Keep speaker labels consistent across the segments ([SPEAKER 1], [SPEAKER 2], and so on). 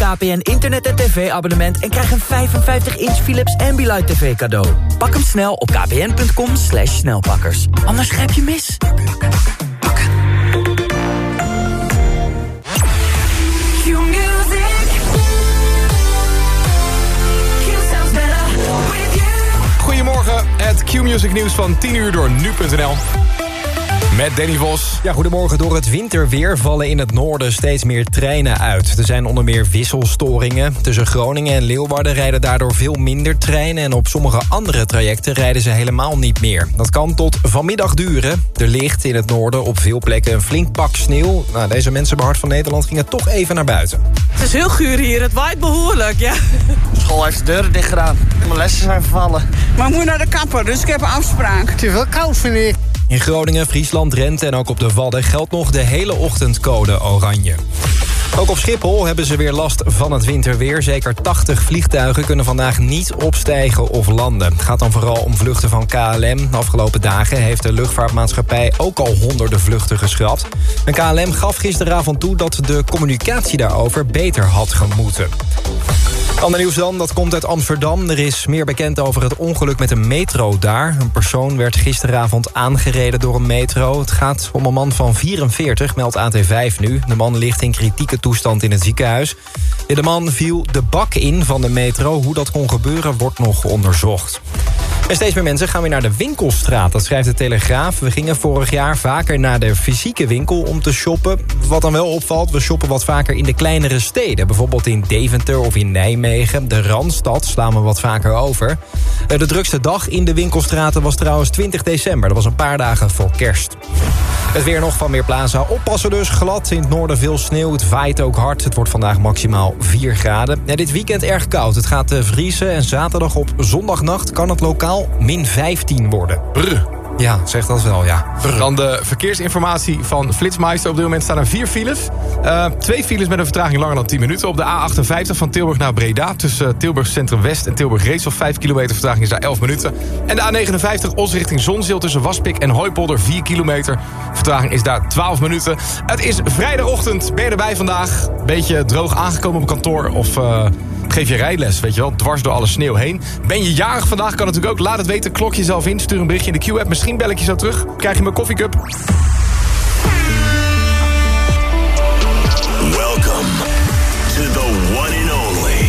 [SPEAKER 1] KPN internet- en tv-abonnement... en krijg een 55-inch Philips Ambilight TV cadeau. Pak hem snel op kpn.com slash snelpakkers. Anders grijp je mis.
[SPEAKER 2] Goedemorgen, het Q-Music nieuws van 10 uur door nu.nl. Met Danny Vos.
[SPEAKER 3] Ja, goedemorgen. Door het winterweer vallen in het noorden steeds meer treinen uit. Er zijn onder meer wisselstoringen. Tussen Groningen en Leeuwarden rijden daardoor veel minder treinen... en op sommige andere trajecten rijden ze helemaal niet meer. Dat kan tot vanmiddag duren. Er ligt in het noorden op veel plekken een flink pak sneeuw. Nou, deze mensen bij Hart van Nederland gingen toch even naar buiten.
[SPEAKER 4] Het is heel guur hier, het waait behoorlijk, ja.
[SPEAKER 5] School heeft de deuren dicht gedaan. Mijn lessen zijn vervallen.
[SPEAKER 4] Maar ik moet naar de kapper, dus ik heb een afspraak.
[SPEAKER 5] Het is wel koud, vind ik.
[SPEAKER 3] In Groningen, Friesland, Drenthe en ook op de Wadden... geldt nog de hele ochtend code oranje. Ook op Schiphol hebben ze weer last van het winterweer. Zeker 80 vliegtuigen kunnen vandaag niet opstijgen of landen. Het gaat dan vooral om vluchten van KLM. De afgelopen dagen heeft de luchtvaartmaatschappij ook al honderden vluchten geschrapt. En KLM gaf gisteravond toe dat de communicatie daarover beter had gemoeten. Ander nieuws dan, dat komt uit Amsterdam. Er is meer bekend over het ongeluk met een metro daar. Een persoon werd gisteravond aangereden door een metro. Het gaat om een man van 44, meldt AT5 nu. De man ligt in kritieke toestand in het ziekenhuis. De man viel de bak in van de metro. Hoe dat kon gebeuren wordt nog onderzocht. En steeds meer mensen gaan weer naar de winkelstraat. Dat schrijft de Telegraaf. We gingen vorig jaar vaker naar de fysieke winkel om te shoppen. Wat dan wel opvalt, we shoppen wat vaker in de kleinere steden. Bijvoorbeeld in Deventer of in Nijmegen. De Randstad slaan we wat vaker over. Eh, De drukste dag in de winkelstraten was trouwens 20 december. Dat was een paar dagen voor kerst. Het weer nog van Weerplaza. Oppassen dus, glad. In het noorden veel sneeuw. Het waait ook hard. Het wordt vandaag maximaal 4 graden. Dit weekend erg koud. Het gaat eh, vriezen en zaterdag op zondagnacht kan het lokaal min 15 worden.
[SPEAKER 2] Brr.
[SPEAKER 3] Ja, zeg dat wel, ja.
[SPEAKER 2] Dan de verkeersinformatie van Flitsmeister. Op dit moment staan er vier files. Eh, twee files met een vertraging langer dan 10 minuten. Op de A58 van Tilburg naar Breda. Tussen Tilburg Centrum West en Tilburg Reesel. 5 kilometer vertraging is daar 11 minuten. En de A59 Os richting Zonzeel tussen Waspik en Hooipolder. 4 kilometer. Vertraging is daar 12 minuten. Het is vrijdagochtend. Ben je erbij vandaag? Beetje droog aangekomen op kantoor. Of... eh, Geef je rijles, weet je wel, dwars door alle sneeuw heen. Ben je jarig vandaag, kan natuurlijk ook. Laat het weten, klok jezelf in, stuur een berichtje in de Q-app. Misschien bel ik je zo terug, krijg je mijn koffiecup.
[SPEAKER 6] Welcome to the one and only,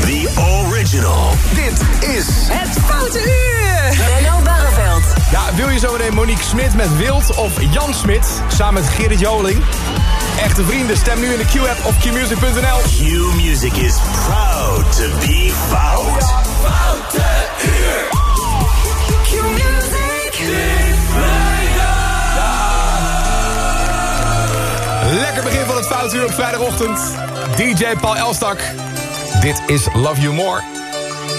[SPEAKER 6] the original. Dit is
[SPEAKER 4] Het foute uur!
[SPEAKER 7] Menno Barreveld.
[SPEAKER 2] Ja, wil je zo meteen Monique Smit met Wild of Jan Smit samen met Gerrit Joling? Echte vrienden, stem nu in de Q-app of qmusic.nl.
[SPEAKER 6] Q Music is proud to be fout.
[SPEAKER 2] Lekker begin van het fout uur op vrijdagochtend. DJ Paul Elstak. Dit is Love You More.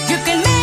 [SPEAKER 8] You can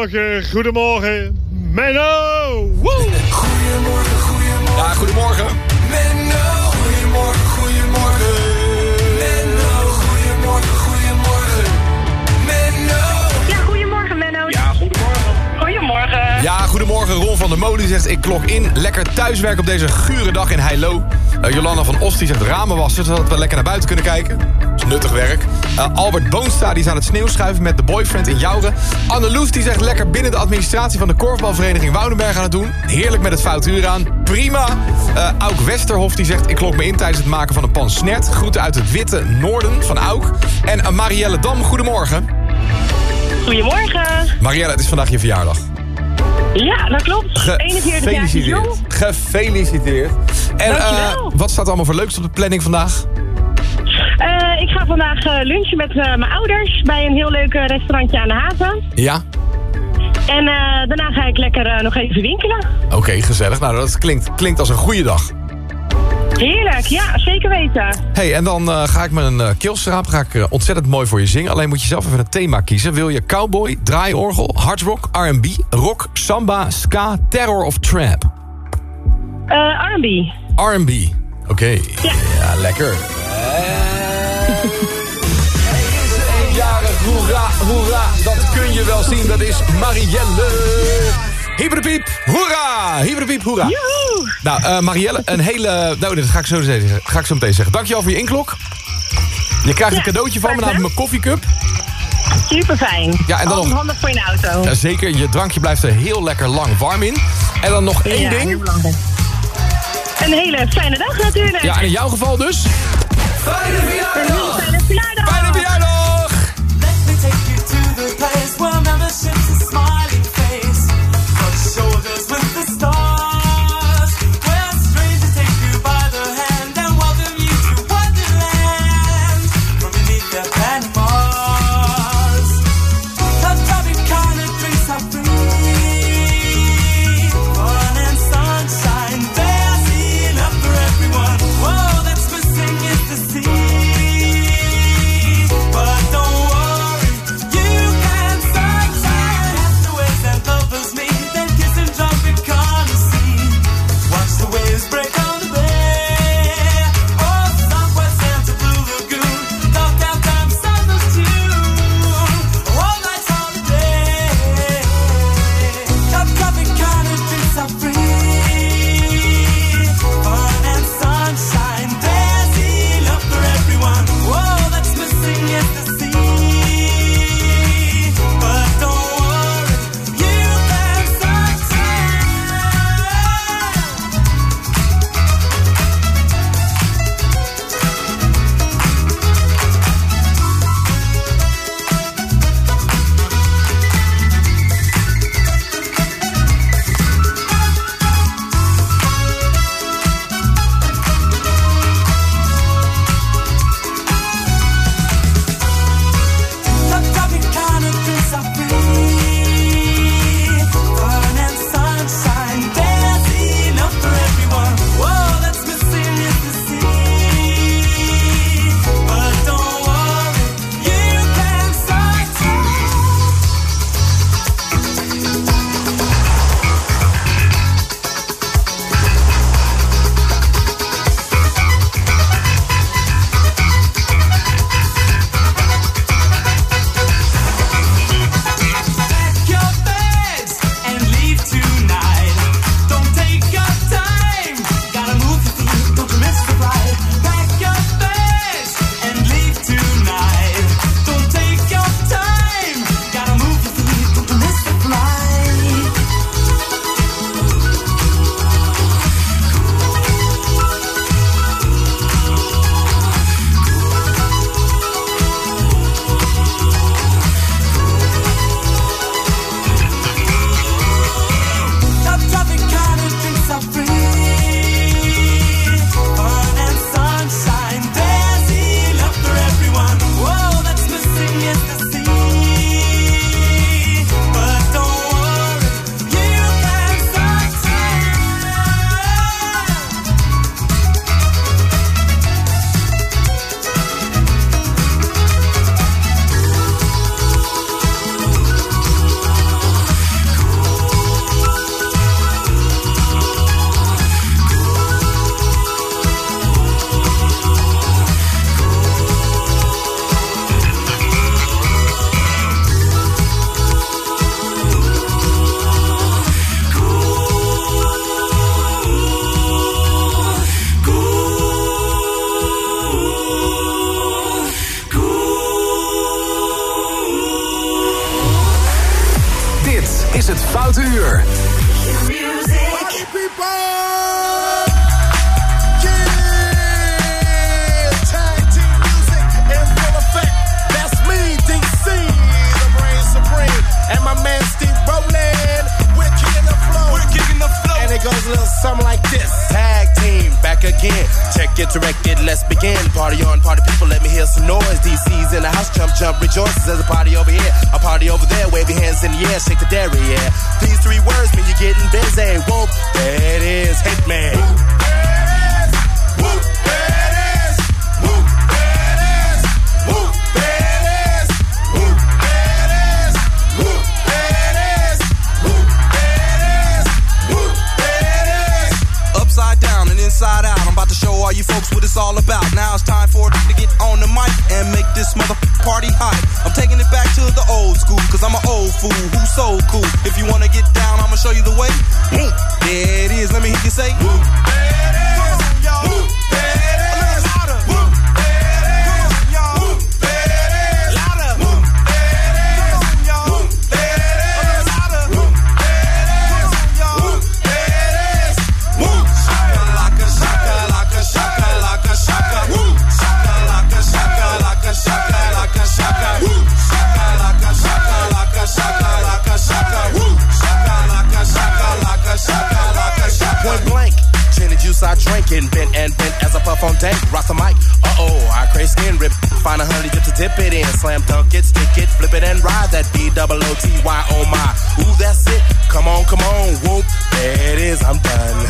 [SPEAKER 9] Goedemorgen, goedemorgen. Menno! Woe!
[SPEAKER 6] Goedemorgen, goedemorgen.
[SPEAKER 2] Ja, goedemorgen.
[SPEAKER 6] Menno. Goedemorgen, goedemorgen. Menno. Goedemorgen, goedemorgen. Menno.
[SPEAKER 10] Ja, goedemorgen Menno.
[SPEAKER 2] Ja, goedemorgen.
[SPEAKER 10] Goedemorgen.
[SPEAKER 2] Ja, goedemorgen. Ron van der Molen die zegt... ik klok in. Lekker thuiswerk op deze gure dag in Heilo. Eh, Jolanda van Os die zegt ramen wassen... zodat we lekker naar buiten kunnen kijken. Is nuttig werk. Eh, Albert Boonstra die is aan het sneeuwschuiven met de boyfriend in Jouren. Anneloes die zegt lekker binnen de administratie... van de korfbalvereniging Woudenberg aan het doen. Heerlijk met het fout uur aan. Prima. Eh Auk Westerhof die zegt... ik klok me in tijdens het maken van een pan snert. Groeten uit het witte noorden van Auk. En eh, Marielle Dam, goedemorgen.
[SPEAKER 10] Goedemorgen.
[SPEAKER 2] Marielle, het is vandaag je verjaardag.
[SPEAKER 10] Ja, dat klopt. 41 jaar is jong.
[SPEAKER 2] Gefeliciteerd. En wat staat er allemaal voor leuks op de planning vandaag?
[SPEAKER 10] Ga vandaag eh, lunchen met eh, mijn ouders bij een heel leuk eh, restaurantje aan de haven.
[SPEAKER 2] Ja?
[SPEAKER 10] En daarna ga ik lekker nog even winkelen.
[SPEAKER 2] Oké, gezellig. Nou, dat klinkt, klinkt als een goede dag.
[SPEAKER 10] Heerlijk, ja, zeker weten.
[SPEAKER 2] hey, en dan ga ik met een uh, keelstraap ga ik, ontzettend mooi voor je zingen. Alleen moet je zelf even een thema kiezen. Wil je cowboy, draaiorgel, hardrock, R&B, rock, samba, ska, terror of trap?
[SPEAKER 10] Eh R&B.
[SPEAKER 2] R&B. Oké.
[SPEAKER 10] Ja.
[SPEAKER 2] Ja, lekker. Eenjarig, hoera, hoera. Dat kun je wel zien, dat is Marielle. Hyperpiep, hoera! Hyperpiep, hoera.
[SPEAKER 10] Joehoe.
[SPEAKER 2] Nou, eh, Marielle, een hele... Nou, dat ga ik, zo zeggen, ga ik zo meteen zeggen. Dankjewel voor je inklok. Je krijgt een cadeautje van me, namelijk mijn koffiecup.
[SPEAKER 10] Super fijn.
[SPEAKER 2] Ja, en dan nog-
[SPEAKER 10] handig voor je auto.
[SPEAKER 2] Ja, zeker, je drankje blijft er heel lekker lang warm in. En dan nog één
[SPEAKER 10] Ja,
[SPEAKER 2] ding.
[SPEAKER 10] Een hele fijne dag natuurlijk.
[SPEAKER 2] Ja, en in jouw geval dus...
[SPEAKER 10] Een hele fijne verjaardag.
[SPEAKER 2] Fijne verjaardag!
[SPEAKER 11] flip it and ride that D double O T Y oh my. Ooh, that's it. Come on, come on, whoop. There it is, I'm done.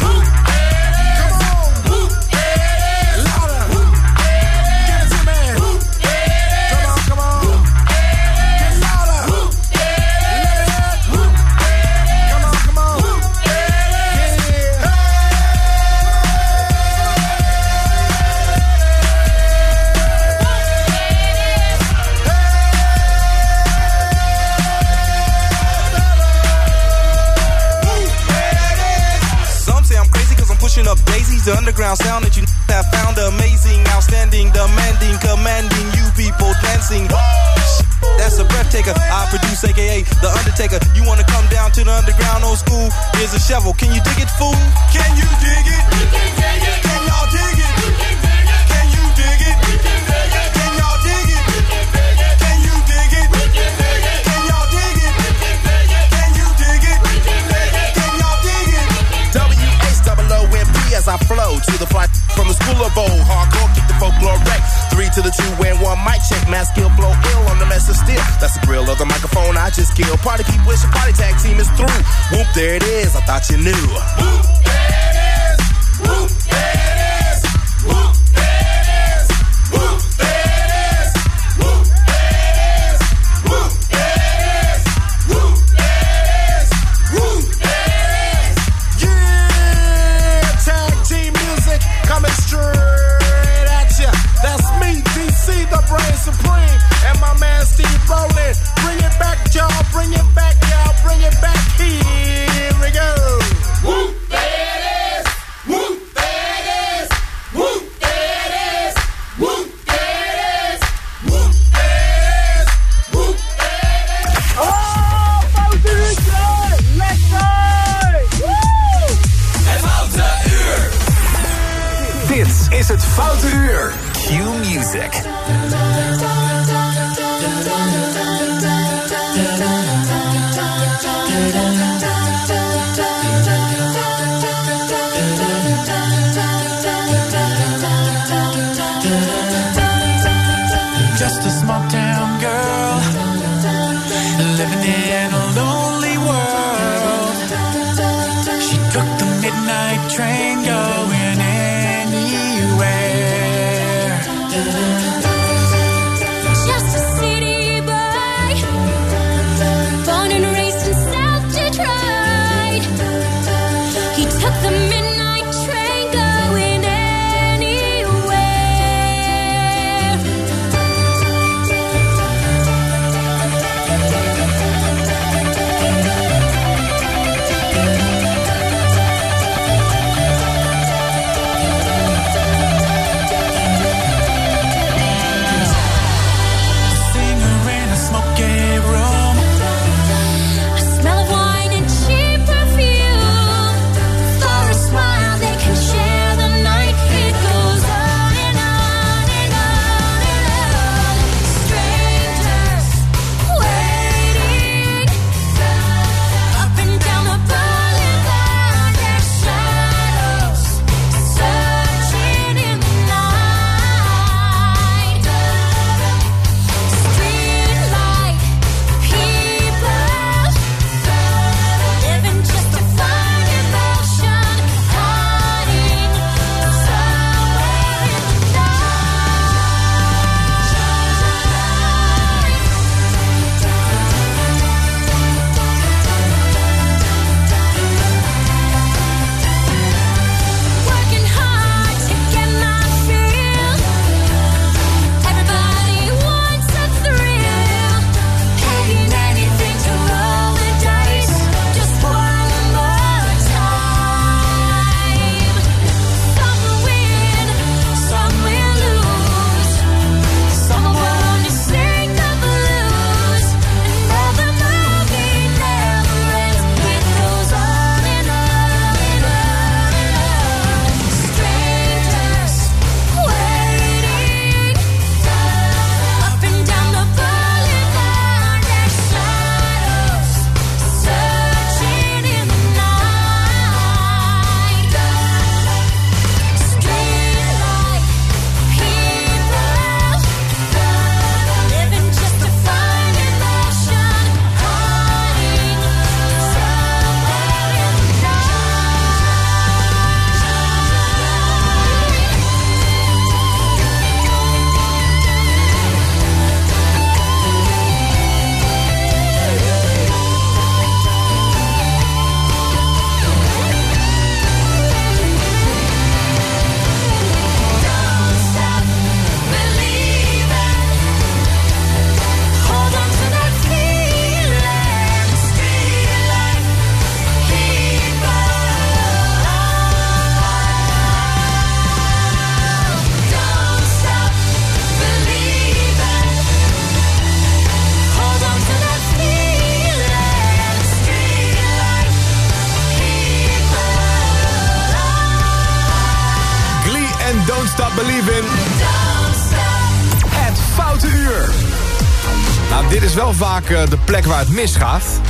[SPEAKER 2] Plek waar het misgaat.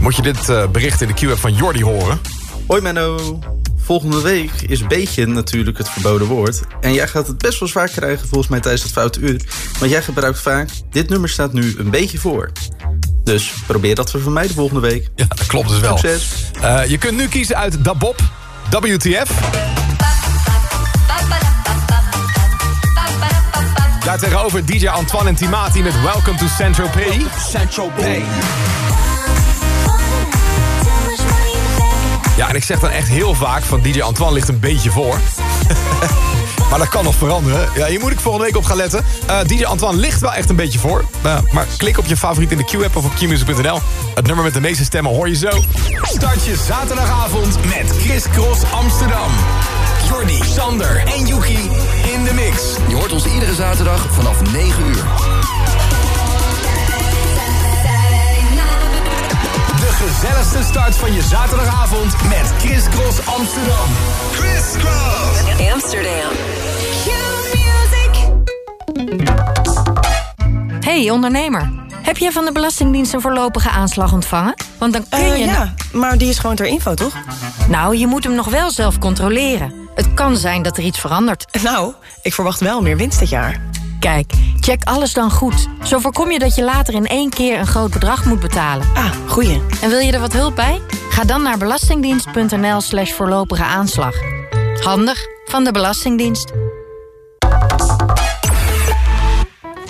[SPEAKER 2] Moet je dit eh, bericht in de Q-app van Jordi horen.
[SPEAKER 12] Hoi Menno. Volgende week is beetje natuurlijk het verboden woord. En jij gaat het best wel zwaar krijgen volgens mij tijdens het foute uur. Want jij gebruikt vaak, dit nummer staat nu een beetje voor. Dus probeer dat voor mij de volgende week.
[SPEAKER 2] Ja, dat klopt dus wel.
[SPEAKER 12] Succes.
[SPEAKER 2] Eh, je kunt nu kiezen uit Dabob, WTF. Daar tegenover DJ Antoine en Timati met Welcome to Central P. Central P. Ja, en ik zeg dan echt heel vaak van DJ Antoine ligt een beetje voor. maar dat kan nog veranderen. Ja, hier moet ik volgende week op gaan letten. Eh, DJ Antoine ligt wel echt een beetje voor. Eh, maar klik op je favoriet in de Q-app of op qmusic.nl. Het nummer met de meeste stemmen hoor je zo. Start je zaterdagavond met Chris Cross Amsterdam. Jordi, Sander en Yuki de mix.
[SPEAKER 13] Je hoort ons iedere zaterdag vanaf 9 uur.
[SPEAKER 2] De gezelligste start van je zaterdagavond met Chris Cross Amsterdam. Chris Cross
[SPEAKER 8] Amsterdam.
[SPEAKER 14] Hey ondernemer, heb jij van de Belastingdienst een voorlopige aanslag ontvangen? Want dan kun
[SPEAKER 15] Eh,
[SPEAKER 14] je...
[SPEAKER 15] ja, maar die is gewoon ter info, toch?
[SPEAKER 14] Nou, je moet hem nog wel zelf controleren. Het kan zijn dat er iets verandert.
[SPEAKER 15] Nou, ik verwacht wel meer winst dit jaar.
[SPEAKER 14] Kijk, check alles dan goed. Zo voorkom je dat je later in één keer een groot bedrag moet betalen.
[SPEAKER 15] Ah, goeie.
[SPEAKER 14] En wil je er wat hulp bij? Ga dan naar belastingdienst.nl slash voorlopige aanslag. Handig van de Belastingdienst.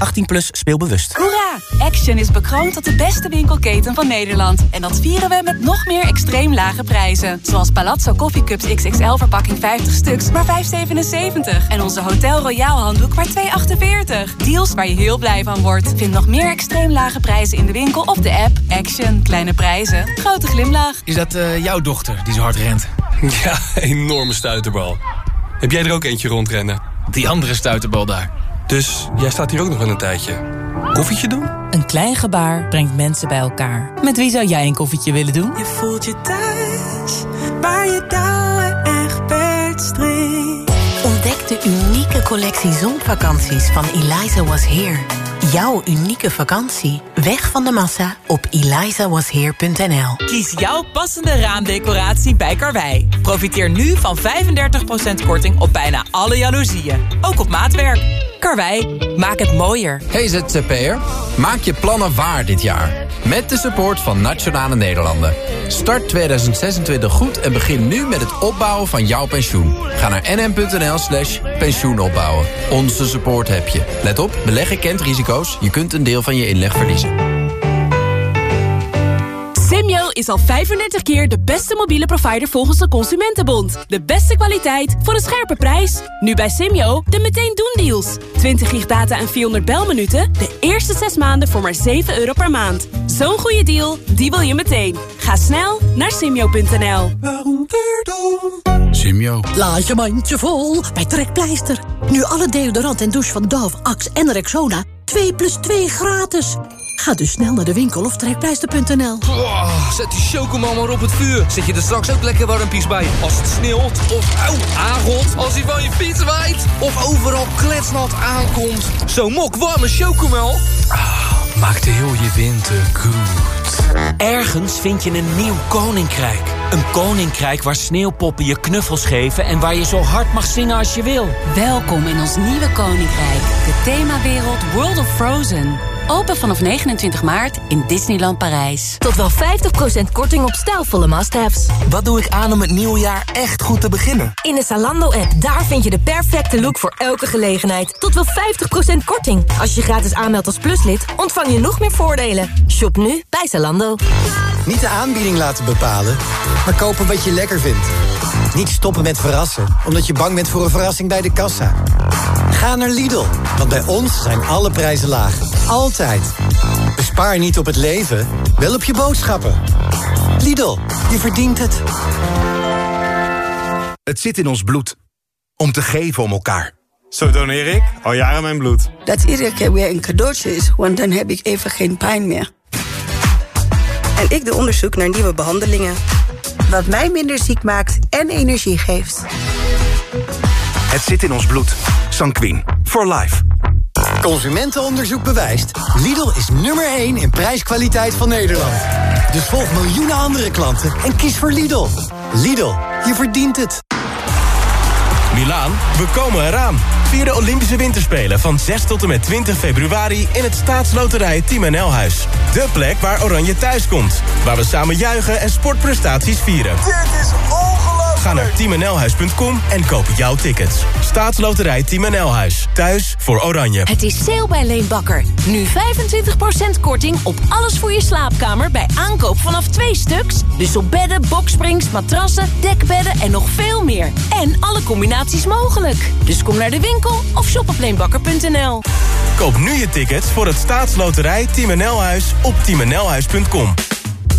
[SPEAKER 16] 18 plus speelbewust.
[SPEAKER 17] Hoera! Action is bekroond tot de beste winkelketen van Nederland. En dat vieren we met nog meer extreem lage prijzen. Zoals Palazzo Coffee Cups XXL verpakking 50 stuks, maar 5,77. En onze Hotel Royal handdoek maar 2,48. Deals waar je heel blij van wordt. Vind nog meer extreem lage prijzen in de winkel of de app. Action. Kleine prijzen. Grote glimlach.
[SPEAKER 18] Is dat eh, jouw dochter die zo hard rent?
[SPEAKER 19] Ja, enorme stuiterbal. Heb jij er ook eentje rondrennen?
[SPEAKER 18] Die andere stuiterbal daar.
[SPEAKER 19] Dus jij staat hier ook nog wel een tijdje. Koffietje doen?
[SPEAKER 20] Een klein gebaar brengt mensen bij elkaar. Met wie zou jij een koffietje willen doen?
[SPEAKER 21] Je voelt je thuis, waar je touwen echt
[SPEAKER 22] Ontdek de unieke collectie zonvakanties van Eliza Was Here. Jouw unieke vakantie. Weg van de massa op elizawasheer.nl.
[SPEAKER 20] Kies jouw passende raamdecoratie bij Karwei. Profiteer nu van 35% korting op bijna alle jaloezieën. Ook op maatwerk. Karwei, maak het mooier.
[SPEAKER 13] Hey ZZP'er, maak je plannen waar dit jaar. Met de support van Nationale Nederlanden. Start 2026 goed en begin nu met het opbouwen van jouw pensioen. Ga naar nm.nl slash pensioenopbouwen. Onze support heb je. Let op, beleggen kent risico's. Je kunt een deel van je inleg verliezen.
[SPEAKER 23] Simyo is al 35 keer de beste mobiele provider volgens de Consumentenbond. De beste kwaliteit voor een scherpe prijs. Nu bij Simyo de meteen doen deals. 20 gig data en 400 belminuten. De eerste 6 maanden voor maar 7 euro per maand. Zo'n goede deal, die wil je meteen. Ga snel naar simyo.nl.
[SPEAKER 13] Simyo.
[SPEAKER 24] Laat je mandje vol bij Trekpleister. Nu alle deodorant en douche van Dove, Axe en Rexona 2 plus 2 gratis. Ga dus snel naar de winkel of trekpleister.nl.
[SPEAKER 18] Oh, zet die chocomel maar op het vuur. Zet je er straks ook lekker warmpies bij. Als het sneeuwt of auw, aangot. Als hij van je fiets waait. Of overal kletsnat aankomt. Zo'n mok warme chocomel. Ah, maakt heel je winter goed.
[SPEAKER 25] Ergens vind je een nieuw koninkrijk. Een koninkrijk waar sneeuwpoppen je knuffels geven... en waar je zo hard mag zingen als je wil.
[SPEAKER 17] Welkom in ons nieuwe koninkrijk. De themawereld World of Frozen. Open vanaf 29 maart in Disneyland Parijs.
[SPEAKER 22] Tot wel 50% korting op stijlvolle must-haves.
[SPEAKER 16] Wat doe ik aan om het nieuwe jaar echt goed te beginnen?
[SPEAKER 22] In de Zalando-app, daar vind je de perfecte look voor elke gelegenheid. Tot wel 50% korting. Als je gratis aanmeldt als pluslid, ontvang je nog meer voordelen. Shop nu bij Zalando.
[SPEAKER 26] Niet de aanbieding laten bepalen, maar kopen wat je lekker vindt. Niet stoppen met verrassen, omdat je bang bent voor een verrassing bij de kassa. Ga naar Lidl, want bij ons zijn alle prijzen laag. Altijd. Bespaar niet op het leven, wel op je boodschappen. Lidl, je verdient het.
[SPEAKER 27] Het zit in ons bloed. Om te geven om elkaar.
[SPEAKER 28] Zo doneer ik al jaren mijn bloed.
[SPEAKER 29] Dat iedere keer weer een cadeautje is, want dan heb ik even geen pijn meer. En ik doe onderzoek naar nieuwe behandelingen.
[SPEAKER 22] Wat mij minder ziek maakt en energie geeft.
[SPEAKER 27] Het zit in ons bloed. Sanquin. For life.
[SPEAKER 30] Consumentenonderzoek bewijst. Lidl is nummer 1 in prijskwaliteit van Nederland. Dus volg miljoenen andere klanten en kies voor Lidl. Lidl, je verdient het.
[SPEAKER 11] Milaan, we komen eraan. Vier de Olympische Winterspelen van 6 tot en met 20 februari... in het staatsloterij Team NL Huis. De plek waar Oranje thuis komt. Waar we samen juichen en sportprestaties vieren.
[SPEAKER 31] Dit is!
[SPEAKER 11] Ga naar teamnlhuis.com en koop jouw tickets. Staatsloterij Team NL Huis. Thuis voor Oranje.
[SPEAKER 8] Het is sale bij Leenbakker. Nu 25% korting op alles voor je slaapkamer bij aankoop vanaf twee stuks. Dus op bedden, boksprings, matrassen, dekbedden en nog veel meer. En alle combinaties mogelijk. Dus kom naar de winkel of shop op leenbakker.nl.
[SPEAKER 11] Koop nu je tickets voor het staatsloterij Team NL Huis op teamnlhuis.com.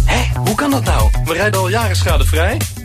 [SPEAKER 19] Hé, hoe kan dat nou? We rijden al jaren schadevrij,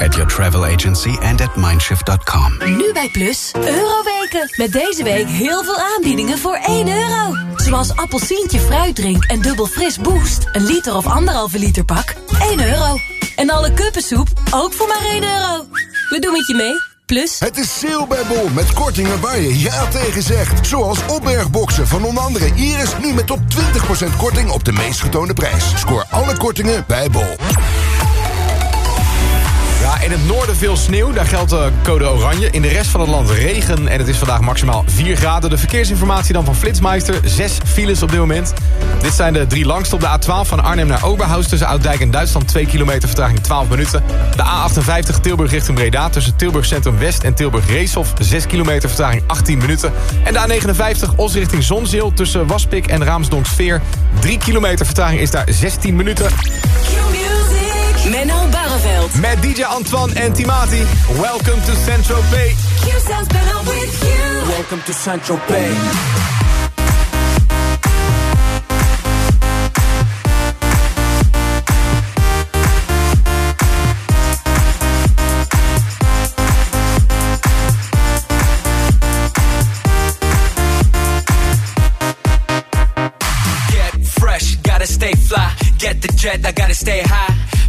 [SPEAKER 32] At your travel agency and at mindshift.com.
[SPEAKER 8] Nu bij Plus, Euroweken. Met deze week heel veel aanbiedingen voor 1 euro. Zoals appelsientje fruitdrink en dubbel fris boost. Een liter of anderhalve liter pak, 1 euro. En alle kuppensoep, ook voor maar 1 euro. We doen het je mee. Plus...
[SPEAKER 33] Het is sale bij Bol met kortingen waar je ja tegen zegt. Zoals opbergboxen van onder andere Iris nu met tot 20% korting op de meest getoonde prijs. Scoor alle kortingen bij Bol.
[SPEAKER 2] In het noorden veel sneeuw, daar geldt uh, code oranje. In de rest van het land regen en het is vandaag maximaal 4 graden. De verkeersinformatie dan van Flitsmeister. Zes files op dit moment. Dit zijn de drie langste op de A12 van Arnhem naar Oberhaus... tussen Ouddijk en Duitsland, 2 kilometer vertraging 12 minuten. De A58 Tilburg richting Breda tussen Tilburg Centrum West en Tilburg Reeshof... 6 kilometer vertraging 18 minuten. En de A59 Os richting Zonzeel tussen Waspik en Raamsdonksveer. 3 kilometer vertraging is daar 16 minuten.
[SPEAKER 8] Barreveld.
[SPEAKER 2] Met DJ Antoine en Timati. Welcome to Central Bay.
[SPEAKER 8] Q sounds better with you.
[SPEAKER 16] Welcome to Central Bay.
[SPEAKER 25] Get fresh, gotta stay fly. Get the jet, I gotta stay high.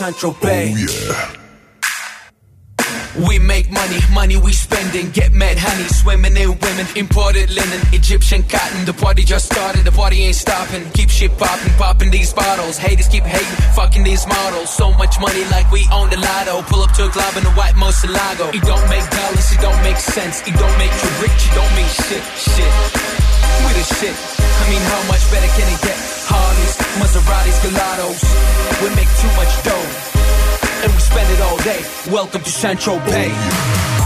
[SPEAKER 25] Central oh, Bay. We make money, money we spending. Get mad honey, swimming in women. Imported linen, Egyptian cotton. The party just started, the party ain't stopping. Keep shit popping, popping these bottles. Haters keep hating, fucking these models. So much money like we own the lotto. Pull up to a club in a white Moselago. It don't make dollars, it don't make sense. It don't make you rich, it don't mean shit, shit. We the shit. I mean, how much better can it get? Harleys, Maseratis, Gelatos. We make too much dough and we spend it all day. Welcome to Central Bay.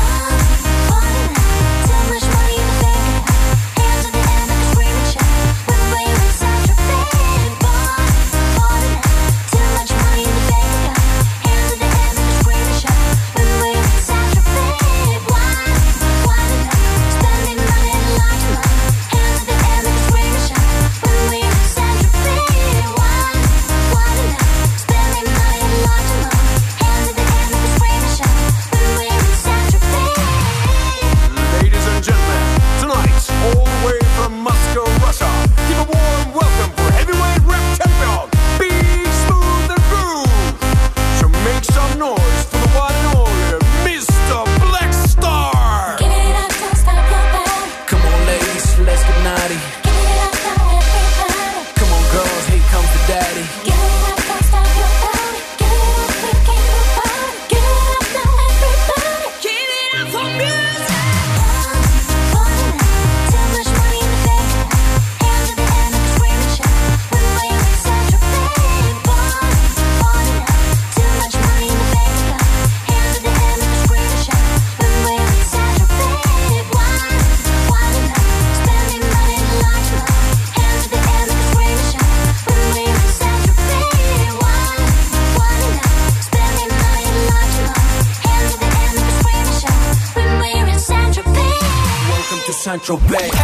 [SPEAKER 34] Central Bay.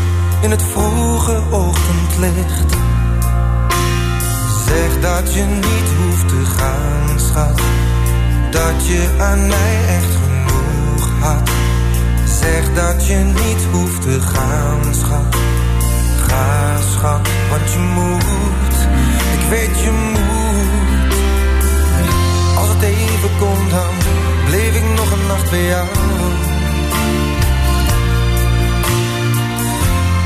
[SPEAKER 35] in het vroege ochtendlicht. Zeg dat je niet hoeft te gaan, schat. Dat je aan mij echt genoeg had. Zeg dat je niet hoeft te gaan, schat. Ga, schat, want je moet. Ik weet je moet. Als het even kon, dan bleef ik nog een nacht bij jou.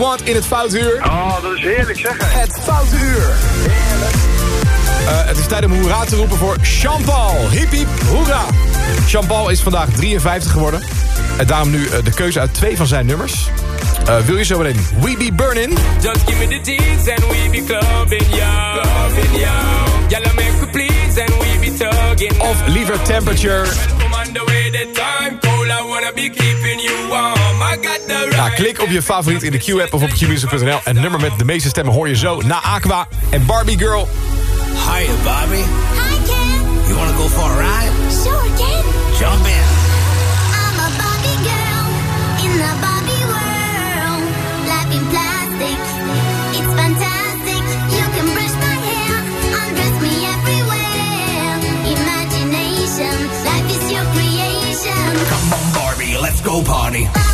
[SPEAKER 2] Want in het Foutuur.
[SPEAKER 9] Oh, dat is heerlijk zeg.
[SPEAKER 2] Het Foutuur. Uh, het is tijd om hoera te roepen voor Jean-Paul. Hip hip, hoera. Jean-Paul is vandaag 53 geworden. En daarom nu uh, de keuze uit twee van zijn nummers. Uh, wil je zo meteen We Be Burning?
[SPEAKER 36] Just give me the and we be clubbing, yo. Clubbing, yo. Y'all make me please and we be tugging.
[SPEAKER 2] Of liever Temperature. Ja, klik op je favoriet in de Q-app of op qmusic.nl. En nummer met de meeste stemmen hoor je zo na Aqua en Barbie Girl.
[SPEAKER 37] Hiya, Barbie.
[SPEAKER 6] Hi, Ken.
[SPEAKER 37] You wanna go for a ride?
[SPEAKER 6] Sure, Ken.
[SPEAKER 37] Jump in.
[SPEAKER 6] Barbie,
[SPEAKER 37] let's go party.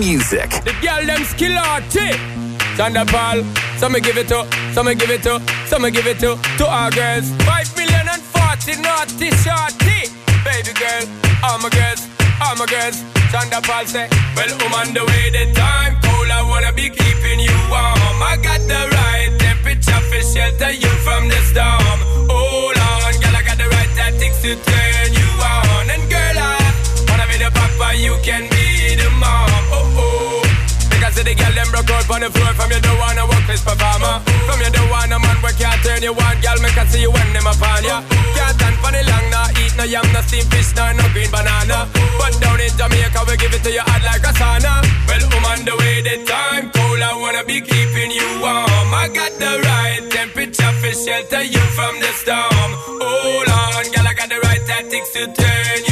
[SPEAKER 38] Music.
[SPEAKER 39] The girl them skill arty. Thunderball. Some me give it to, some me give it to, some me give it to, to our girls. Five million and forty naughty shorty. Baby girl, all my girls, all my girls. Thunderball say, well, I'm on the way, the time cold. I wanna be keeping you warm. I got the right temperature for shelter you from the storm. Hold on, girl, I got the right tactics to turn you on. And girl, I wanna be the papa, you can be the mom. Oh. Because of the girl them broke out on the floor. From you don't wanna work this performer. From you don't wanna man where can't turn you on. Girl, make I see you when them upon ya. Can't stand for the long, nah Eat no yam, no steamed fish, nah, no green banana. But down in Jamaica, we give it to you hot like a sauna. Well, I'm on the way, the time cold I wanna be keeping you warm. I got the right temperature for shelter you from the storm. Hold on, girl, I got the right tactics to turn you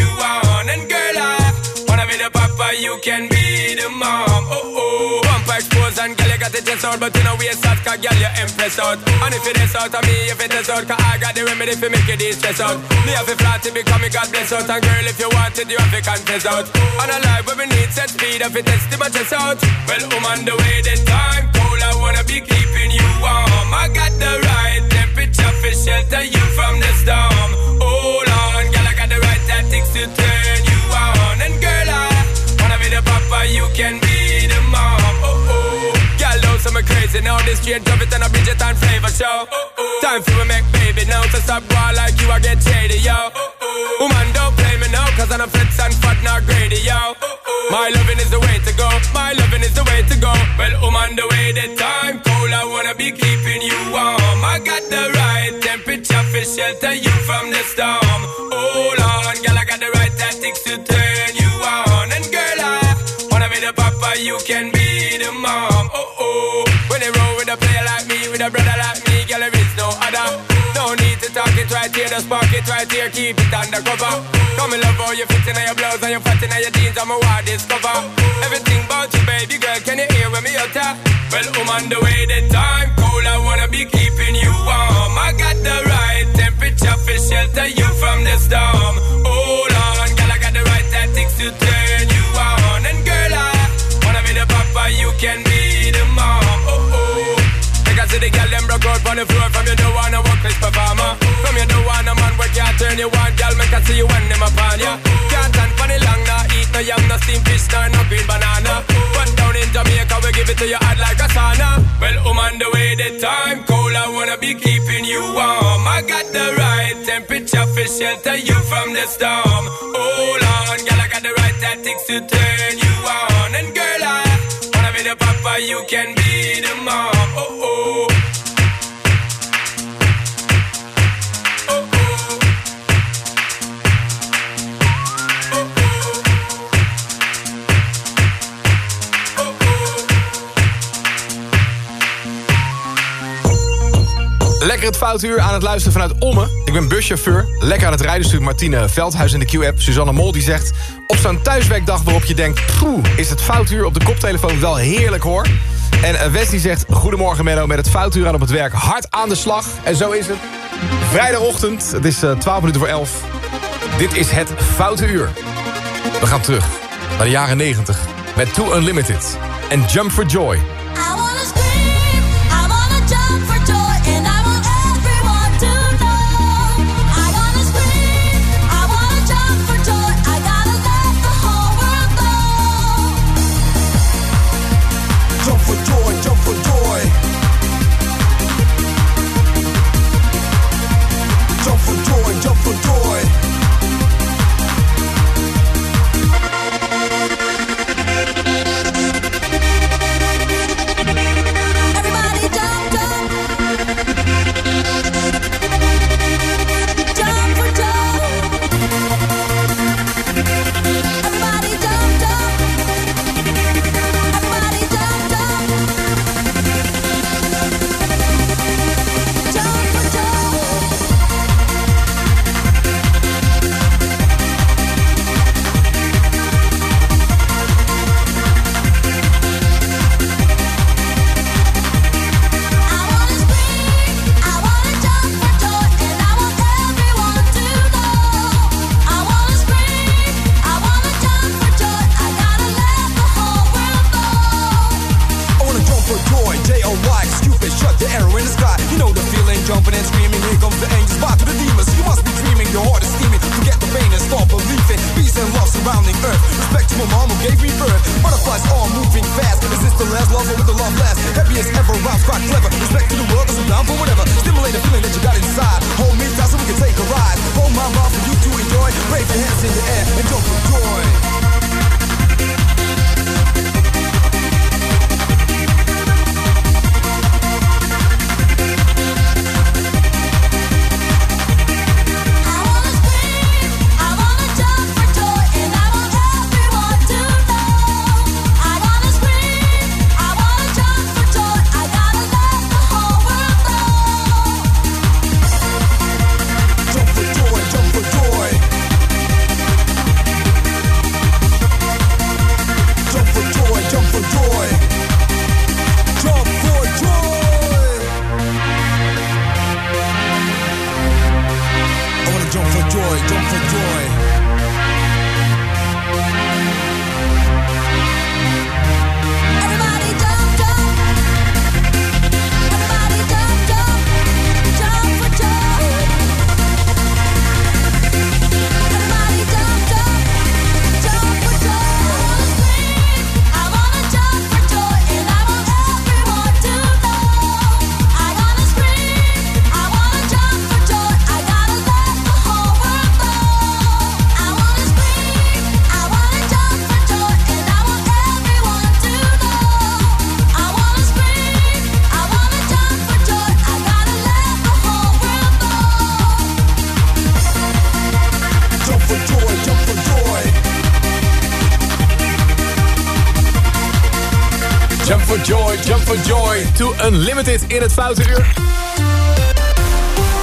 [SPEAKER 39] Papa, you can be the mom. Oh oh, bumper expose and girl, you got the chest out, but you know we out, cause girl, you impress out. And if it is out of me, if it is out, cause I got the remedy for make it stress out. Me have a flat to become me God bless out, and girl, if you want it, you have to confess out. And a life where we need set speed, if it test my chest out. Well, I'm on the way, the time cold, I wanna be keeping you warm. I got the right temperature for shelter you from the storm. Hold on, girl, I got the right tactics to turn the papa, you can be the mom. Oh oh, girl, don't some crazy now. This straight drop it and a Bridget and flavor show. Oh, oh. Time for we make baby now. So stop boy like you, I get shady, yo. Oh, oh. Woman, don't play me now, cause I'm a fits and fat, not greedy, yo. Oh, my loving is the way to go. My loving is the way to go. Well, I'm the way, the time cold. I wanna be keeping you warm. I got the right temperature for shelter you from the storm. Hold on, girl, I got the right tactics to turn you can be the mom. Oh oh, when they roll with a player like me, with a brother like me, girl, there is no other. No need to talk it right here, just park it right here, keep it undercover. Come and love how you fit in your blouse and you fat in your jeans, I'm a wild discover. Everything about you, baby girl, can you hear when me utter? Well, I'm on the way, the time cold, I wanna be keeping you warm. I got the right temperature for shelter you from the storm. Hold girl out on the floor from you don't wanna work this performer. From you don't wanna man work can't turn you on, girl. Make I see you when them upon ya. Can't stand for the long, nah eat no yam, no steamed fish, nor no green banana. But down in Jamaica we give it to you hot like a sauna. Well, I'm on the way, the time cold, I wanna be keeping you warm. I got the right temperature for shelter you from the storm. Hold on, girl, I got the right tactics to turn you on. And girl, I wanna be the papa, you can be the mom. Oh oh.
[SPEAKER 2] Het foutuur aan het luisteren vanuit Ommen. Ik ben buschauffeur. Lekker aan het rijden stuurt Martine Veldhuis in de Q-app. Suzanne Mol die zegt... Op zo'n thuiswerkdag waarop je denkt... Poeh, is het foutuur op de koptelefoon wel heerlijk hoor. En eh, Wes die zegt... Goedemorgen Menno, met het foutuur aan op het werk. Hard aan de slag. En zo is het. Vrijdagochtend, het is eh, 12 minuten voor 11. Dit is het Foute Uur. We gaan terug naar de jaren 90. Met Too Unlimited. En Jump for Joy.
[SPEAKER 35] Or will the love last? Happiest ever, rhymes quite clever. Respect to the world, cause I'm down for whatever. Stimulate the feeling that you got inside. Hold me tight so we can take a ride. Hold my mouth for you to enjoy. Wave your hands in the air and jump for joy.
[SPEAKER 40] To
[SPEAKER 2] Unlimited in het foute uur.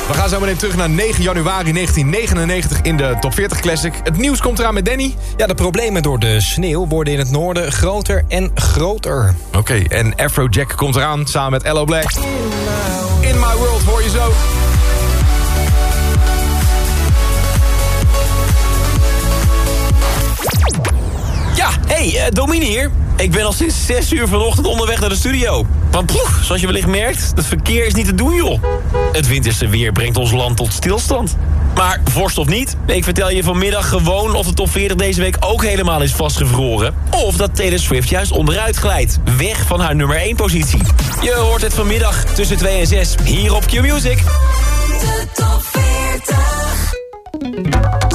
[SPEAKER 2] We gaan zo meteen terug naar 9 januari 1999 in de Top 40 Classic. Het nieuws komt eraan met Danny.
[SPEAKER 3] Ja, de problemen door de sneeuw worden in het noorden groter en groter.
[SPEAKER 2] Oké, en Afrojack komt eraan samen met Ello Black. In My World hoor je zo.
[SPEAKER 41] Ja, hey, Domine hier. Ik ben al sinds 6 uur vanochtend onderweg naar de studio. Want poef, zoals je wellicht merkt, het verkeer is niet te doen, joh. Het winterse weer brengt ons land tot stilstand. Maar vorst of niet, ik vertel je vanmiddag gewoon of de top 40 deze week ook helemaal is vastgevroren. Of dat Taylor Swift juist onderuit glijdt, weg van haar nummer 1 positie. Je hoort het vanmiddag tussen 2 en 6, hier op Q-Music.
[SPEAKER 8] De top 40.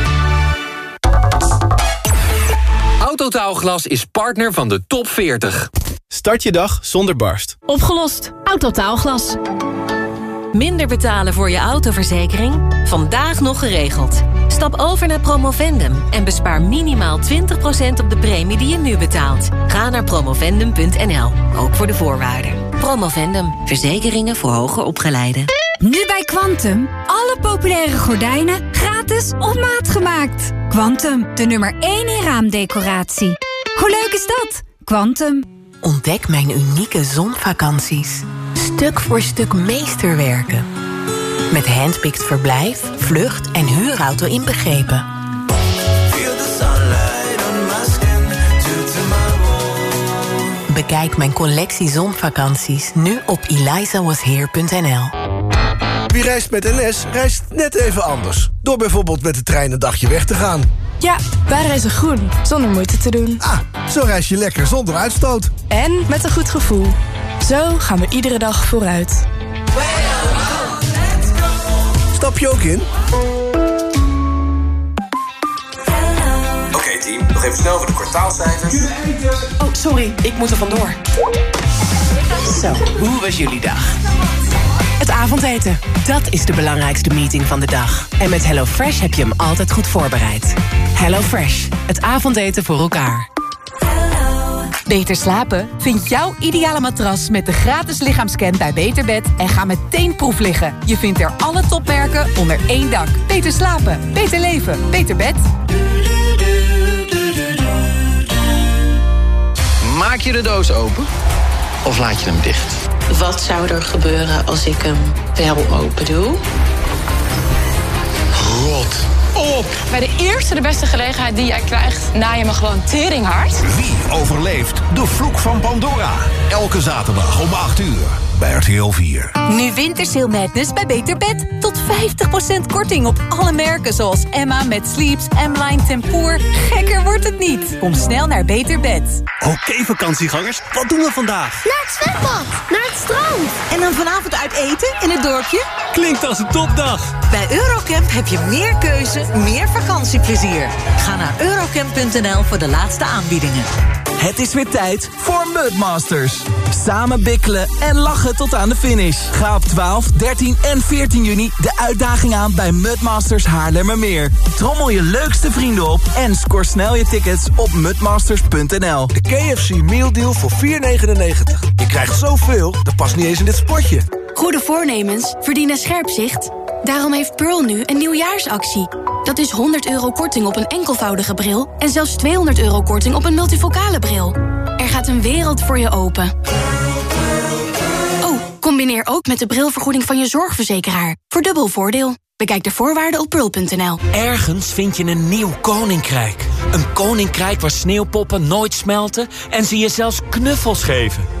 [SPEAKER 42] Autotaalglas is partner van de top 40.
[SPEAKER 12] Start je dag zonder barst.
[SPEAKER 43] Opgelost. Autotaalglas. Minder betalen voor je autoverzekering? Vandaag nog geregeld. Stap over naar Promovendum en bespaar minimaal 20% op de premie die je nu betaalt. Ga naar promovendum.nl, ook voor de voorwaarden. Promovendum, verzekeringen voor hoger opgeleiden.
[SPEAKER 44] Nu bij Quantum. Alle populaire gordijnen gratis op maat gemaakt. Quantum, de nummer 1 in raamdecoratie. Hoe leuk is dat? Quantum.
[SPEAKER 43] Ontdek mijn unieke zonvakanties. Stuk voor stuk meesterwerken. Met handpicked verblijf, vlucht en huurauto inbegrepen. Bekijk mijn collectie zonvakanties nu op elizawasheer.nl.
[SPEAKER 33] Wie reist met NS, reist net even anders. Door bijvoorbeeld met de trein een dagje weg te gaan.
[SPEAKER 14] Ja, wij reizen groen, zonder moeite te doen.
[SPEAKER 33] Ah, zo reis je lekker zonder uitstoot.
[SPEAKER 14] En met een goed gevoel. Zo gaan we iedere dag vooruit.
[SPEAKER 33] Stap je ook in?
[SPEAKER 15] Oké team, nog even snel voor de kwartaalcijfers.
[SPEAKER 16] Oh, sorry, ik moet er vandoor. Zo, hoe was jullie dag? Het avondeten, dat is de belangrijkste meeting van de dag. En met HelloFresh heb je hem altijd goed voorbereid. HelloFresh, het avondeten voor elkaar.
[SPEAKER 43] Beter slapen? Vind jouw ideale matras met de gratis lichaamscan bij Beterbed en ga meteen proef liggen. Je vindt er alle topmerken onder één dak. Beter slapen, beter leven, beter bed.
[SPEAKER 42] Maak je de doos open of laat je hem dicht?
[SPEAKER 4] Wat zou er gebeuren als ik hem wel open doe?
[SPEAKER 42] Rot op!
[SPEAKER 45] Bij de eerste de beste gelegenheid die jij krijgt, na je me gewoon teringhard.
[SPEAKER 46] Wie overleeft de vloek van Pandora? Elke zaterdag om 8 uur bij RTL 4.
[SPEAKER 43] Nu Wintersail Madness bij Beter Bed. Tot 50% korting op alle merken zoals Emma met Sleeps, M-Line Tempoor. Gekker wordt het niet. Kom snel naar Beter Bed.
[SPEAKER 47] Oké vakantiegangers, wat doen we vandaag?
[SPEAKER 14] Naar het zwembad, naar het strand. En dan vanavond uit eten in het dorpje?
[SPEAKER 47] Klinkt als een topdag.
[SPEAKER 48] Bij Eurocamp heb je meer keuze, meer vakantieplezier. Ga naar eurocamp.nl voor de laatste aanbiedingen.
[SPEAKER 49] Het is weer tijd voor Mudmasters. Samen bikkelen en lachen tot aan de finish. Ga op 12, 13 en 14 juni de uitdaging aan bij Mudmasters Haarlemmermeer. Trommel je leukste vrienden op en score snel je tickets op mudmasters.nl.
[SPEAKER 33] De KFC Meal Deal voor 4,99. Je krijgt zoveel, dat past niet eens in dit spotje.
[SPEAKER 17] Goede voornemens verdienen scherp zicht. Daarom heeft Pearl nu een nieuwjaarsactie. Dat is 100 euro korting op een enkelvoudige bril... en zelfs 200 euro korting op een multifocale bril. Er gaat een wereld voor je open. Oh, combineer ook met de brilvergoeding van je zorgverzekeraar. Voor dubbel voordeel. Bekijk de voorwaarden op pearl.nl.
[SPEAKER 50] Ergens vind je een nieuw koninkrijk. Een koninkrijk waar sneeuwpoppen nooit smelten en ze je zelfs knuffels geven.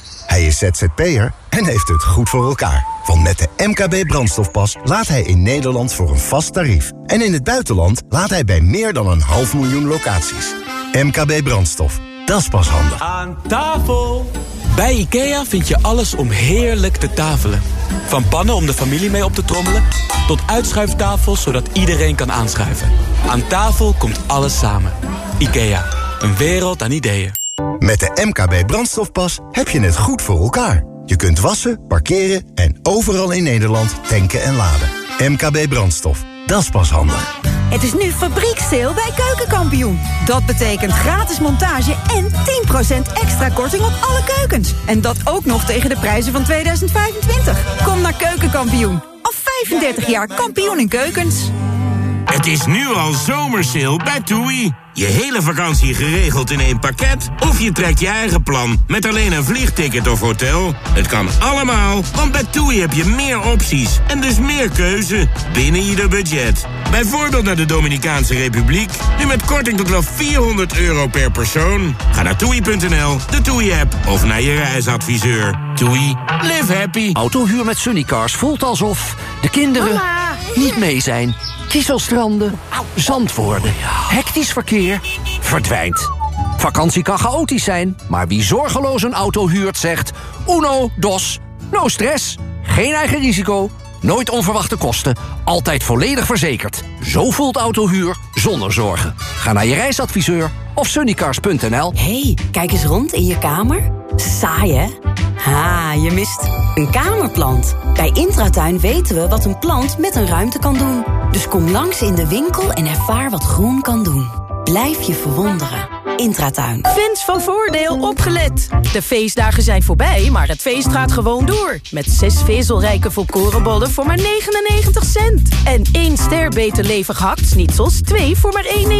[SPEAKER 27] Hij is ZZP'er en heeft het goed voor elkaar. Want met de MKB brandstofpas laat hij in Nederland voor een vast tarief. En in het buitenland laat hij bij meer dan een half miljoen locaties. MKB brandstof, dat is pas handig.
[SPEAKER 51] Aan tafel! Bij IKEA vind je alles om heerlijk te tafelen. Van pannen om de familie mee op te trommelen... tot uitschuiftafels zodat iedereen kan aanschuiven. Aan tafel komt alles samen. IKEA, een wereld aan ideeën.
[SPEAKER 27] Met de MKB brandstofpas heb je het goed voor elkaar. Je kunt wassen, parkeren en overal in Nederland tanken en laden. MKB brandstof, dat is pas handig.
[SPEAKER 52] Het is nu fabrieksteel bij Keukenkampioen. Dat betekent gratis montage en 10% extra korting op alle keukens. En dat ook nog tegen de prijzen van 2025. Kom naar Keukenkampioen. Al 35 jaar kampioen in keukens.
[SPEAKER 38] Het is nu al zomersale bij TUI. Je hele vakantie geregeld in één pakket? Of je trekt je eigen plan met alleen een vliegticket of hotel? Het kan allemaal, want bij TUI heb je meer opties en dus meer keuze binnen je budget. Bijvoorbeeld naar de Dominicaanse Republiek, nu met korting tot wel 400 euro per persoon. Ga naar toei.nl, de TUI-app of naar je reisadviseur. TUI, live happy.
[SPEAKER 53] Autohuur met Sunnycars voelt alsof de kinderen niet mee zijn. Kieselstranden, zand worden, hectisch verkeer, verdwijnt. Vakantie kan chaotisch zijn, maar wie zorgeloos een auto huurt zegt... Uno, dos, no stress, geen eigen risico, nooit onverwachte kosten... altijd volledig verzekerd. Zo voelt autohuur zonder zorgen. Ga naar je reisadviseur of sunnycars.nl.
[SPEAKER 16] hey, kijk eens rond in je kamer. Saai, hè? Ha, je mist een kamerplant. Bij Intratuin weten we wat een plant met een ruimte kan doen. Dus kom langs in de winkel en ervaar wat groen kan doen. Blijf je verwonderen. Intratuin.
[SPEAKER 17] Fans van Voordeel opgelet. De feestdagen zijn voorbij, maar het feest gaat gewoon door. Met zes vezelrijke volkorenbollen voor maar 99 cent. En één ster beter levig hakt 2 voor maar 1,99.